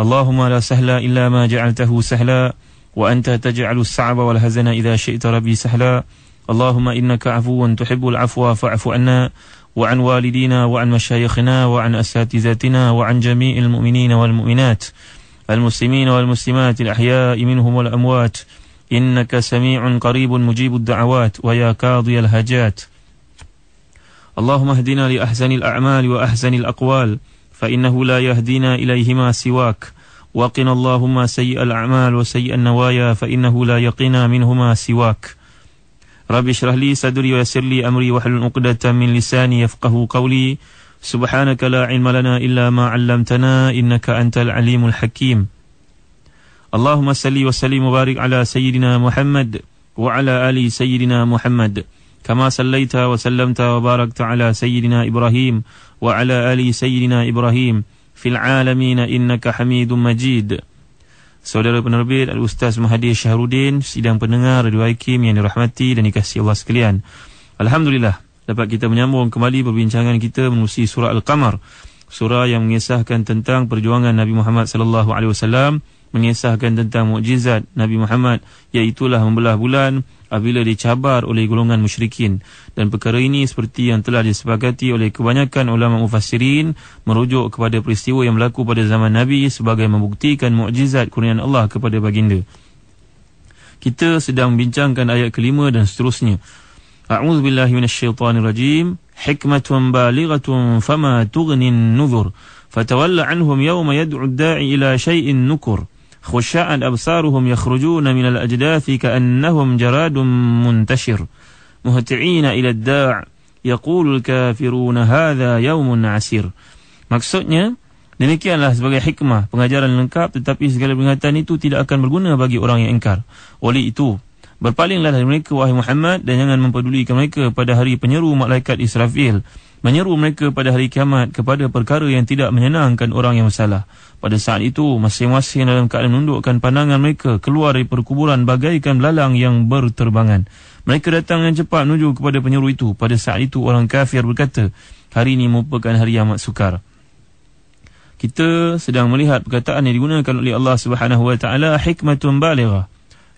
اللهم لا سهل إلا ما جعلته سهلا وأنت تجعل الصعب والهزن إذا شئت ربي سهلا. اللهم إنك عفو تحب العفو فاعف عنا وعن والدينا وعن مشايخنا وعن أساتذتنا وعن جميع المؤمنين والمؤمنات المسلمين والمسلمات الأحياء منهم والأموات. إنك سميع قريب مجيب الدعوات ويا قاضي الهجات. اللهم اهدنا لأحسن الأعمال وأحسن الأقوال. فإنه لا يهدينا إليهما سواك. وقنا اللهم سيء الأعمال وسيء النوايا فإنه لا يقينا منهما سواك. رب اشرح لي صدري ويسر لي أمري واحلل عقدة من لساني يفقه قولي. سبحانك لا علم لنا إلا ما علمتنا إنك أنت العليم الحكيم. اللهم صل وسلم وبارك على سيدنا محمد وعلى آل سيدنا محمد. كما صليت وسلمت وباركت على سيدنا إبراهيم وعلى آل سيدنا إبراهيم في العالمين إنك حميد مجيد Saudara penerbit Al-Ustaz Mahathir Syahrudin Sidang pendengar Radio Hakim yang dirahmati dan dikasihi Allah sekalian Alhamdulillah Dapat kita menyambung kembali perbincangan kita menerusi surah Al-Qamar Surah yang mengisahkan tentang perjuangan Nabi Muhammad sallallahu alaihi wasallam mengisahkan tentang mukjizat Nabi Muhammad iaitulah membelah bulan apabila dicabar oleh golongan musyrikin. Dan perkara ini seperti yang telah disepakati oleh kebanyakan ulama mufassirin merujuk kepada peristiwa yang berlaku pada zaman Nabi sebagai membuktikan mukjizat kurniaan Allah kepada baginda. Kita sedang membincangkan ayat kelima dan seterusnya. A'udzu billahi minasyaitonir rajim hikmatun balighatun fama tughnin nuzur fatawalla anhum yawma yad'u ad-da'i ila shay'in nukur khusha'an absaruhum yakhrujuna min al-ajdathi ka'annahum jaradun muntashir. Muhti'ina ila ad-da' yaqulu al-kafiruna hadha yawmun 'asir. Maksudnya demikianlah sebagai hikmah pengajaran lengkap tetapi segala peringatan itu tidak akan berguna bagi orang yang ingkar. Oleh itu berpalinglah dari mereka wahai Muhammad dan jangan mempedulikan mereka pada hari penyeru malaikat Israfil menyeru mereka pada hari kiamat kepada perkara yang tidak menyenangkan orang yang bersalah. Pada saat itu, masing-masing dalam keadaan menundukkan pandangan mereka keluar dari perkuburan bagaikan belalang yang berterbangan. Mereka datang dengan cepat menuju kepada penyeru itu. Pada saat itu, orang kafir berkata, hari ini merupakan hari yang amat sukar. Kita sedang melihat perkataan yang digunakan oleh Allah Subhanahu Wa Taala hikmatun balighah.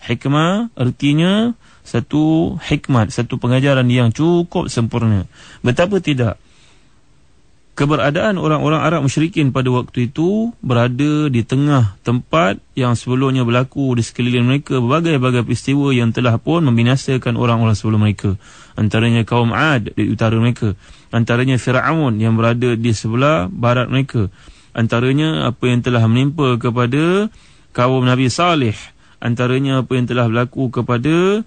Hikmah artinya satu hikmat, satu pengajaran yang cukup sempurna. Betapa tidak keberadaan orang-orang Arab musyrikin pada waktu itu berada di tengah tempat yang sebelumnya berlaku di sekeliling mereka berbagai-bagai peristiwa yang telah pun membinasakan orang-orang sebelum mereka. Antaranya kaum Ad di utara mereka. Antaranya Fir'aun yang berada di sebelah barat mereka. Antaranya apa yang telah menimpa kepada kaum Nabi Saleh. Antaranya apa yang telah berlaku kepada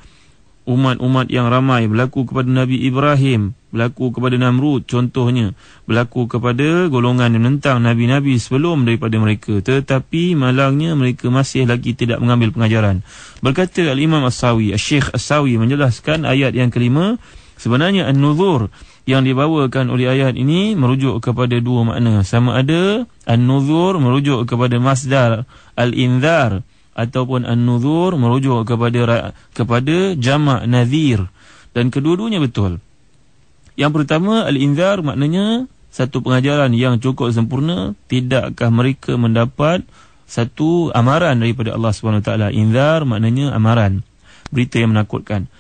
umat-umat yang ramai berlaku kepada Nabi Ibrahim, berlaku kepada Namrud contohnya, berlaku kepada golongan yang menentang Nabi-Nabi sebelum daripada mereka. Tetapi malangnya mereka masih lagi tidak mengambil pengajaran. Berkata Al-Imam As-Sawi, Al-Syekh As-Sawi menjelaskan ayat yang kelima, sebenarnya An-Nuzur yang dibawakan oleh ayat ini merujuk kepada dua makna. Sama ada An-Nuzur merujuk kepada Masdar Al-Inzar, ataupun an-nuzur merujuk kepada kepada jamak nadhir dan kedua-duanya betul. Yang pertama al-inzar maknanya satu pengajaran yang cukup sempurna tidakkah mereka mendapat satu amaran daripada Allah Subhanahu taala. Inzar maknanya amaran, berita yang menakutkan.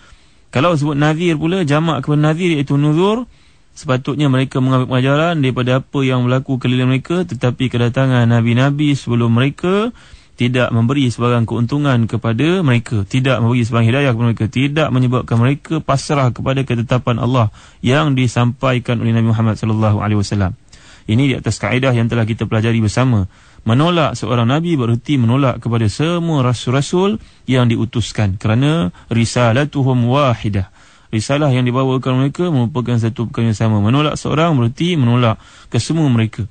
Kalau sebut nadhir pula jamak kepada nadhir iaitu nuzur sepatutnya mereka mengambil pengajaran daripada apa yang berlaku keliling mereka tetapi kedatangan nabi-nabi sebelum mereka tidak memberi sebarang keuntungan kepada mereka, tidak memberi sebarang hidayah kepada mereka, tidak menyebabkan mereka pasrah kepada ketetapan Allah yang disampaikan oleh Nabi Muhammad sallallahu alaihi wasallam. Ini di atas kaedah yang telah kita pelajari bersama. Menolak seorang nabi bererti menolak kepada semua rasul-rasul yang diutuskan kerana risalatuhum wahidah. Risalah yang dibawakan mereka merupakan satu perkara yang sama. Menolak seorang bererti menolak ke semua mereka.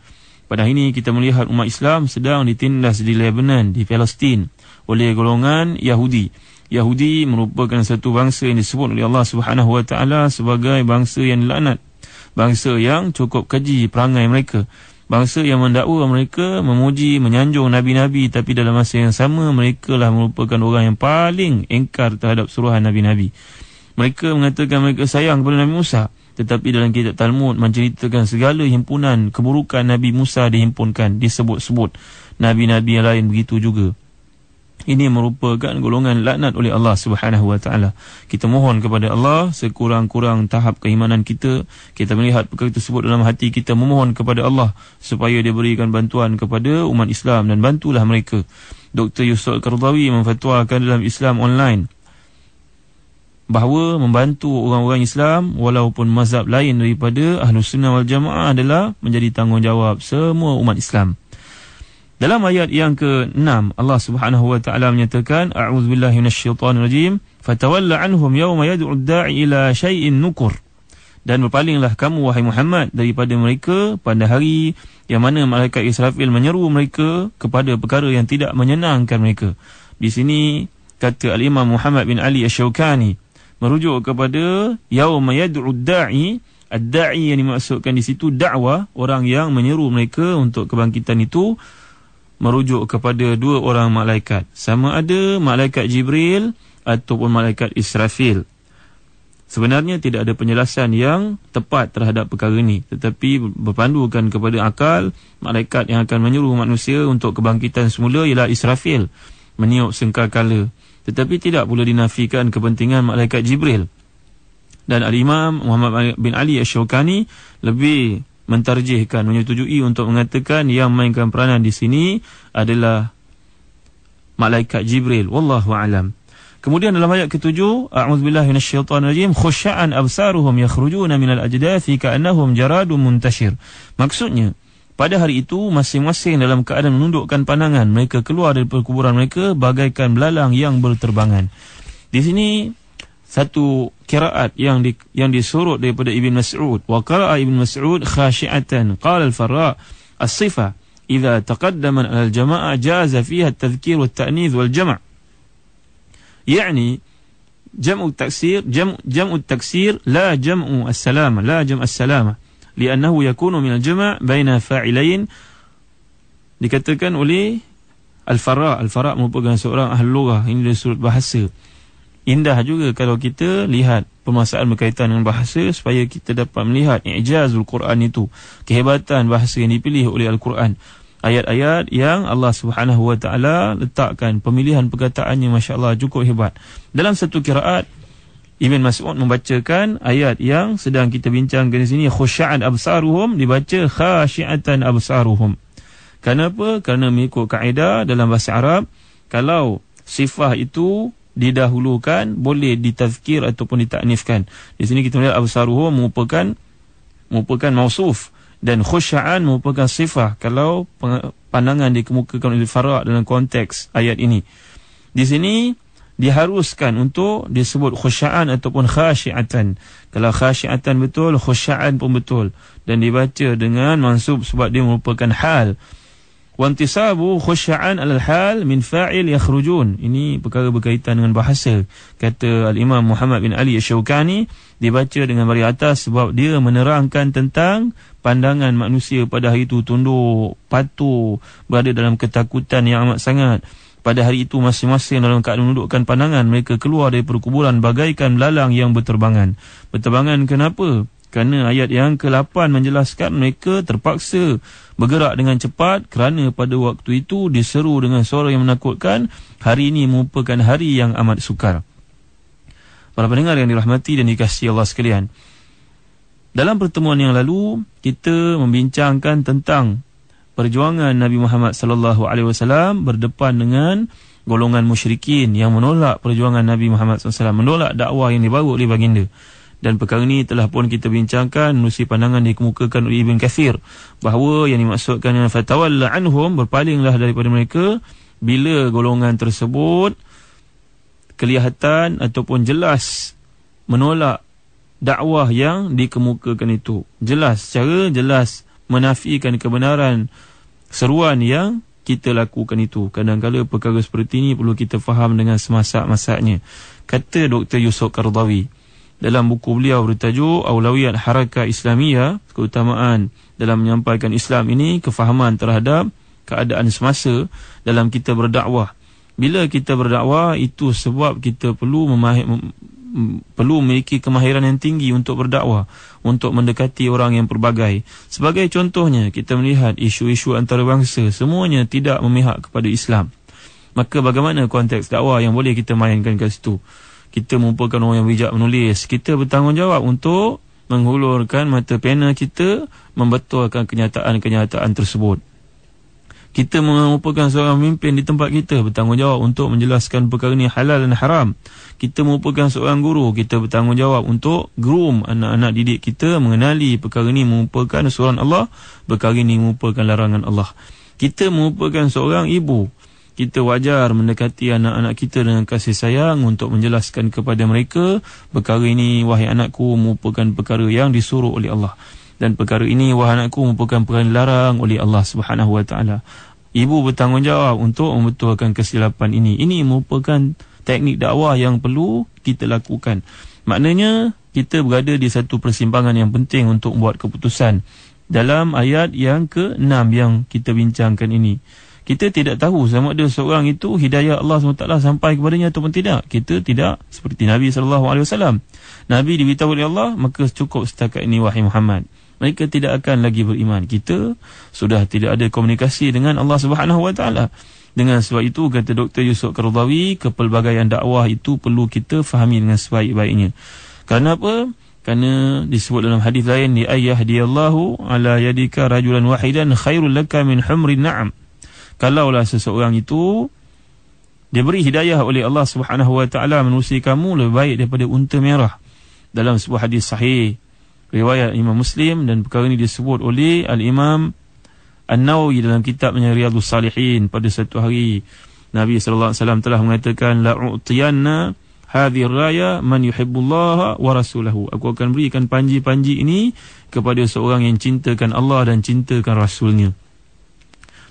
Pada hari ini kita melihat umat Islam sedang ditindas di Lebanon, di Palestin oleh golongan Yahudi. Yahudi merupakan satu bangsa yang disebut oleh Allah Subhanahu Wa Taala sebagai bangsa yang dilaknat. Bangsa yang cukup keji perangai mereka. Bangsa yang mendakwa mereka memuji, menyanjung Nabi-Nabi tapi dalam masa yang sama mereka lah merupakan orang yang paling engkar terhadap suruhan Nabi-Nabi. Mereka mengatakan mereka sayang kepada Nabi Musa. Tetapi dalam kitab Talmud menceritakan segala himpunan keburukan Nabi Musa dihimpunkan, disebut-sebut. Nabi-Nabi yang lain begitu juga. Ini merupakan golongan laknat oleh Allah Subhanahu Wa Taala. Kita mohon kepada Allah sekurang-kurang tahap keimanan kita, kita melihat perkara tersebut dalam hati kita memohon kepada Allah supaya dia berikan bantuan kepada umat Islam dan bantulah mereka. Dr. Yusuf Kardawi memfatwakan dalam Islam online bahawa membantu orang-orang Islam walaupun mazhab lain daripada Ahlus Sunnah wal Jamaah adalah menjadi tanggungjawab semua umat Islam. Dalam ayat yang ke-6 Allah Subhanahu wa taala menyatakan a'udzubillahi minasyaitonir rajim fatawalla anhum yawma yad'u ad-da'i ila shay'in nukur dan berpalinglah kamu wahai Muhammad daripada mereka pada hari yang mana malaikat Israfil menyeru mereka kepada perkara yang tidak menyenangkan mereka. Di sini kata Al-Imam Muhammad bin Ali Asy-Syaukani merujuk kepada yauma yad'u da'i ad-da'i yang dimaksudkan di situ dakwah orang yang menyeru mereka untuk kebangkitan itu merujuk kepada dua orang malaikat. Sama ada malaikat Jibril ataupun malaikat Israfil. Sebenarnya tidak ada penjelasan yang tepat terhadap perkara ini tetapi berpandukan kepada akal malaikat yang akan menyeru manusia untuk kebangkitan semula ialah Israfil meniup sengkakala tetapi tidak pula dinafikan kepentingan malaikat Jibril. Dan Al-Imam Muhammad bin Ali Ash-Shawkani lebih mentarjihkan, menyetujui untuk mengatakan yang mainkan peranan di sini adalah malaikat Jibril. Wallahu a'lam. Kemudian dalam ayat ketujuh, A'udzubillahi minasyaitonirrajim, khusya'an absaruhum yakhrujuna minal ajdathi ka'annahum jaradun muntashir. Maksudnya, pada hari itu, masing-masing dalam keadaan menundukkan pandangan. Mereka keluar dari perkuburan mereka bagaikan belalang yang berterbangan. Di sini, satu kiraat yang di, yang disurut daripada Ibn Mas'ud. Wa qara'a Ibn Mas'ud khashi'atan. Qala al-farra' as-sifa. Iza taqaddaman al-jama'a jaza fiha al-tadhkir wal-ta'nidh wal-jama' Yani, jam'u taksir, jam'u taksir, la jam'u as-salama, la jam'u as-salama. لأنه min al-jama' baina fa'ilain dikatakan oleh Al-Fara Al-Fara merupakan seorang ahli lughah. Ini dari sudut bahasa. Indah juga kalau kita lihat permasalahan berkaitan dengan bahasa supaya kita dapat melihat ijazul Quran itu. Kehebatan bahasa yang dipilih oleh Al-Quran. Ayat-ayat yang Allah Subhanahu wa taala letakkan. Pemilihan perkataannya masya-Allah cukup hebat. Dalam satu kiraat Ibn Mas'ud membacakan ayat yang sedang kita bincangkan di sini khusya'an absaruhum dibaca khasyi'atan absaruhum. Kenapa? Kerana mengikut kaedah dalam bahasa Arab kalau sifah itu didahulukan boleh ditazkir ataupun ditaknifkan. Di sini kita melihat absaruhum merupakan merupakan mausuf dan khusya'an merupakan sifah kalau pandangan dikemukakan oleh Farah dalam konteks ayat ini. Di sini diharuskan untuk disebut khusya'an ataupun khasyi'atan. Kalau khasyi'atan betul, khusya'an pun betul. Dan dibaca dengan mansub sebab dia merupakan hal. Wantisabu khusya'an alal hal min fa'il yakhrujun. Ini perkara berkaitan dengan bahasa. Kata Al-Imam Muhammad bin Ali Ash-Shawkani, dibaca dengan bari atas sebab dia menerangkan tentang pandangan manusia pada hari itu tunduk, patuh, berada dalam ketakutan yang amat sangat. Pada hari itu masing-masing dalam keadaan menundukkan pandangan mereka keluar dari perkuburan bagaikan belalang yang berterbangan. Berterbangan kenapa? Kerana ayat yang ke-8 menjelaskan mereka terpaksa bergerak dengan cepat kerana pada waktu itu diseru dengan suara yang menakutkan hari ini merupakan hari yang amat sukar. Para pendengar yang dirahmati dan dikasihi Allah sekalian. Dalam pertemuan yang lalu kita membincangkan tentang perjuangan Nabi Muhammad sallallahu alaihi wasallam berdepan dengan golongan musyrikin yang menolak perjuangan Nabi Muhammad SAW, menolak dakwah yang dibawa oleh baginda. Dan perkara ini telah pun kita bincangkan menusi pandangan dikemukakan oleh Ibn Kathir bahawa yang dimaksudkan dengan fatawalla anhum berpalinglah daripada mereka bila golongan tersebut kelihatan ataupun jelas menolak dakwah yang dikemukakan itu. Jelas, secara jelas menafikan kebenaran seruan yang kita lakukan itu. Kadang-kadang perkara seperti ini perlu kita faham dengan semasak-masaknya. Kata Dr. Yusuf Kardawi dalam buku beliau bertajuk Aulawiyat Haraka Islamiyah, keutamaan dalam menyampaikan Islam ini, kefahaman terhadap keadaan semasa dalam kita berdakwah. Bila kita berdakwah itu sebab kita perlu perlu memiliki kemahiran yang tinggi untuk berdakwah, untuk mendekati orang yang pelbagai. Sebagai contohnya, kita melihat isu-isu antarabangsa semuanya tidak memihak kepada Islam. Maka bagaimana konteks dakwah yang boleh kita mainkan ke situ? Kita merupakan orang yang bijak menulis. Kita bertanggungjawab untuk menghulurkan mata pena kita membetulkan kenyataan-kenyataan tersebut kita merupakan seorang pemimpin di tempat kita bertanggungjawab untuk menjelaskan perkara ini halal dan haram. Kita merupakan seorang guru, kita bertanggungjawab untuk groom anak-anak didik kita mengenali perkara ini merupakan suruhan Allah, perkara ini merupakan larangan Allah. Kita merupakan seorang ibu. Kita wajar mendekati anak-anak kita dengan kasih sayang untuk menjelaskan kepada mereka perkara ini wahai anakku merupakan perkara yang disuruh oleh Allah dan perkara ini wahai anakku merupakan perkara dilarang oleh Allah Subhanahu wa taala. Ibu bertanggungjawab untuk membetulkan kesilapan ini. Ini merupakan teknik dakwah yang perlu kita lakukan. Maknanya kita berada di satu persimpangan yang penting untuk membuat keputusan dalam ayat yang ke-6 yang kita bincangkan ini. Kita tidak tahu sama ada seorang itu hidayah Allah SWT sampai kepadanya ataupun tidak. Kita tidak seperti Nabi SAW. Nabi diberitahu oleh Allah, maka cukup setakat ini wahai Muhammad mereka tidak akan lagi beriman. Kita sudah tidak ada komunikasi dengan Allah Subhanahu Wa Taala. Dengan sebab itu kata Dr. Yusuf Qardawi, kepelbagaian dakwah itu perlu kita fahami dengan sebaik-baiknya. Kerana apa? Kerana disebut dalam hadis lain di ayah diyallahu ala yadika rajulan wahidan khairul laka min humrin na'am. Kalaulah seseorang itu diberi hidayah oleh Allah Subhanahu wa taala menerusi kamu lebih baik daripada unta merah. Dalam sebuah hadis sahih riwayat Imam Muslim dan perkara ini disebut oleh Al-Imam An-Nawawi dalam kitabnya Riyadhus Salihin. Pada satu hari Nabi sallallahu alaihi wasallam telah mengatakan la u'tiyanna hadhihi raya man yuhibbullaha wa rasulahu. Aku akan berikan panji-panji ini kepada seorang yang cintakan Allah dan cintakan rasulnya.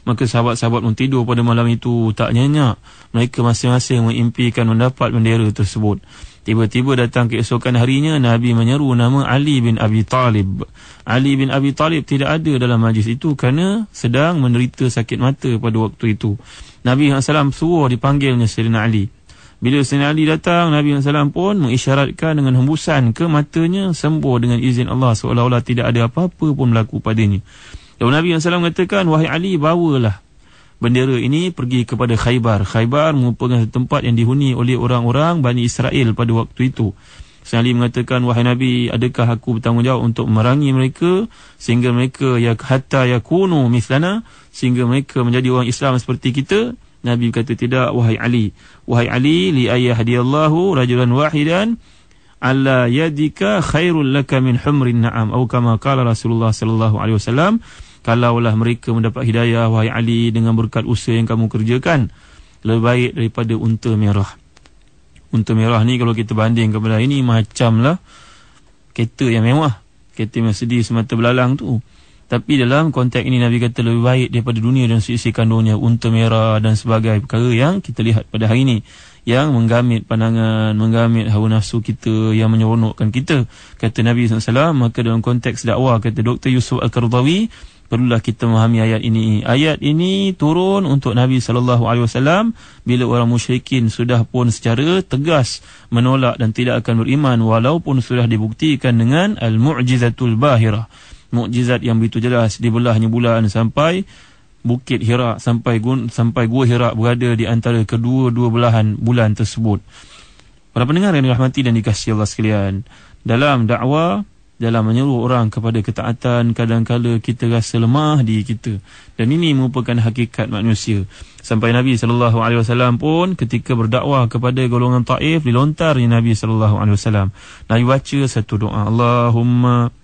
Maka sahabat-sahabat pun tidur pada malam itu tak nyenyak. Mereka masing-masing mengimpikan mendapat bendera tersebut Tiba-tiba datang keesokan harinya Nabi menyeru nama Ali bin Abi Talib. Ali bin Abi Talib tidak ada dalam majlis itu kerana sedang menderita sakit mata pada waktu itu. Nabi SAW suruh dipanggilnya Sayyidina Ali. Bila Sayyidina Ali datang, Nabi SAW pun mengisyaratkan dengan hembusan ke matanya sembuh dengan izin Allah seolah-olah tidak ada apa-apa pun berlaku padanya. Lalu Nabi SAW mengatakan, Wahai Ali, bawalah bendera ini pergi kepada Khaybar. Khaybar merupakan tempat yang dihuni oleh orang-orang Bani Israel pada waktu itu. Sayyidina Ali mengatakan, Wahai Nabi, adakah aku bertanggungjawab untuk merangi mereka sehingga mereka ya hatta yakunu mislana sehingga mereka menjadi orang Islam seperti kita? Nabi berkata, tidak, Wahai Ali. Wahai Ali, li ayah rajulan wahidan ala yadika khairul laka min humrin na'am. Atau kama kala Rasulullah sallallahu alaihi wasallam kalaulah mereka mendapat hidayah wahai Ali dengan berkat usaha yang kamu kerjakan lebih baik daripada unta merah unta merah ni kalau kita banding kepada ini macamlah kereta yang mewah kereta Mercedes semata belalang tu tapi dalam konteks ini Nabi kata lebih baik daripada dunia dan sisi kandungnya unta merah dan sebagainya perkara yang kita lihat pada hari ini yang menggamit pandangan, menggamit hawa nafsu kita, yang menyeronokkan kita. Kata Nabi SAW, maka dalam konteks dakwah, kata Dr. Yusuf Al-Qardawi, perlulah kita memahami ayat ini. Ayat ini turun untuk Nabi sallallahu alaihi wasallam bila orang musyrikin sudah pun secara tegas menolak dan tidak akan beriman walaupun sudah dibuktikan dengan al-mu'jizatul bahirah. Mukjizat yang begitu jelas di belahnya bulan sampai Bukit Hira sampai gun sampai Gua Hira berada di antara kedua-dua belahan bulan tersebut. Para pendengar yang dirahmati dan dikasihi Allah sekalian, dalam dakwah dalam menyuruh orang kepada ketaatan kadang-kala kita rasa lemah di kita. Dan ini merupakan hakikat manusia. Sampai Nabi sallallahu alaihi wasallam pun ketika berdakwah kepada golongan Taif dilontarnya Nabi sallallahu alaihi wasallam. Nabi baca satu doa Allahumma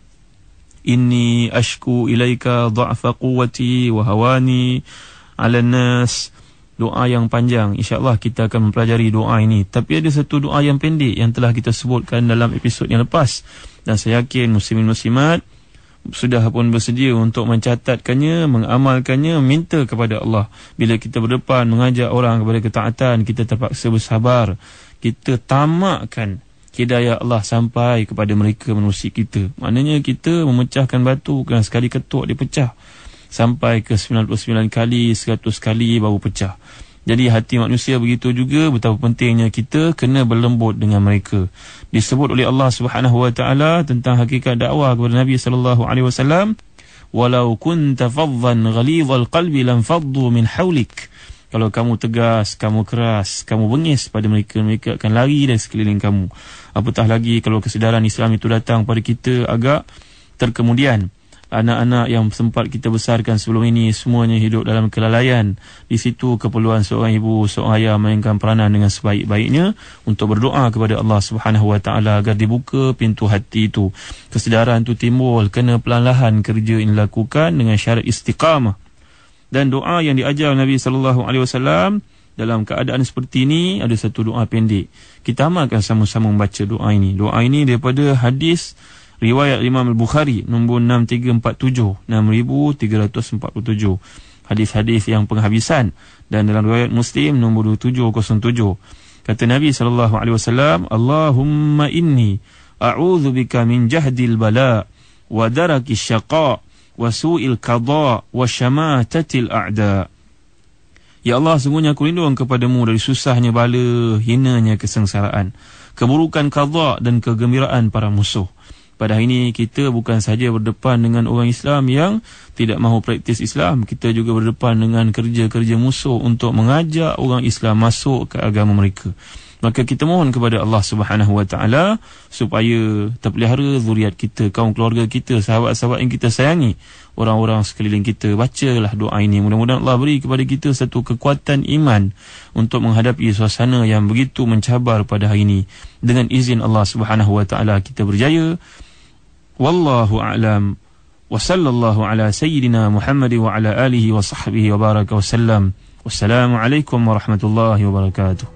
inni ashku ilaika dha'fa quwwati wa hawani 'ala nas doa yang panjang insyaallah kita akan mempelajari doa ini tapi ada satu doa yang pendek yang telah kita sebutkan dalam episod yang lepas dan saya yakin muslimin muslimat sudah pun bersedia untuk mencatatkannya, mengamalkannya, minta kepada Allah. Bila kita berdepan mengajak orang kepada ketaatan, kita terpaksa bersabar. Kita tamakkan hidayah Allah sampai kepada mereka manusia kita. Maknanya kita memecahkan batu, bukan sekali ketuk dia pecah. Sampai ke 99 kali, 100 kali baru pecah. Jadi hati manusia begitu juga betapa pentingnya kita kena berlembut dengan mereka. Disebut oleh Allah Subhanahu wa taala tentang hakikat dakwah kepada Nabi sallallahu alaihi wasallam, "Walau kunta faddan ghalidhal qalbi lam faddu min hawlik." Kalau kamu tegas, kamu keras, kamu bengis pada mereka, mereka akan lari dari sekeliling kamu. Apatah lagi kalau kesedaran Islam itu datang pada kita agak terkemudian anak-anak yang sempat kita besarkan sebelum ini semuanya hidup dalam kelalaian. Di situ keperluan seorang ibu, seorang ayah mainkan peranan dengan sebaik-baiknya untuk berdoa kepada Allah Subhanahu Wa Taala agar dibuka pintu hati itu. Kesedaran itu timbul kena perlahan kerja ini lakukan dengan syarat istiqamah. Dan doa yang diajar Nabi sallallahu alaihi wasallam dalam keadaan seperti ini ada satu doa pendek. Kita amalkan sama-sama membaca doa ini. Doa ini daripada hadis riwayat Imam Al-Bukhari nombor 6347 6347 hadis-hadis yang penghabisan. Dan dalam riwayat Muslim nombor 2707 kata Nabi wasallam Allahumma inni a'udzu bika min jahdil bala wa darakis syaqa wa su'il qada wa syamatatil a'da. Ya Allah, sungguhnya aku lindung kepadamu dari susahnya bala, hinanya kesengsaraan, keburukan qada dan kegembiraan para musuh pada hari ini kita bukan saja berdepan dengan orang Islam yang tidak mahu praktis Islam, kita juga berdepan dengan kerja-kerja musuh untuk mengajak orang Islam masuk ke agama mereka. Maka kita mohon kepada Allah Subhanahu Wa Taala supaya terpelihara zuriat kita, kaum keluarga kita, sahabat-sahabat yang kita sayangi, orang-orang sekeliling kita. Bacalah doa ini. Mudah-mudahan Allah beri kepada kita satu kekuatan iman untuk menghadapi suasana yang begitu mencabar pada hari ini. Dengan izin Allah Subhanahu Wa Taala kita berjaya. Wallahu a'lam. Wa sallallahu ala sayyidina Muhammad wa ala alihi wa sahbihi wa baraka wa sallam. Wassalamualaikum warahmatullahi wabarakatuh.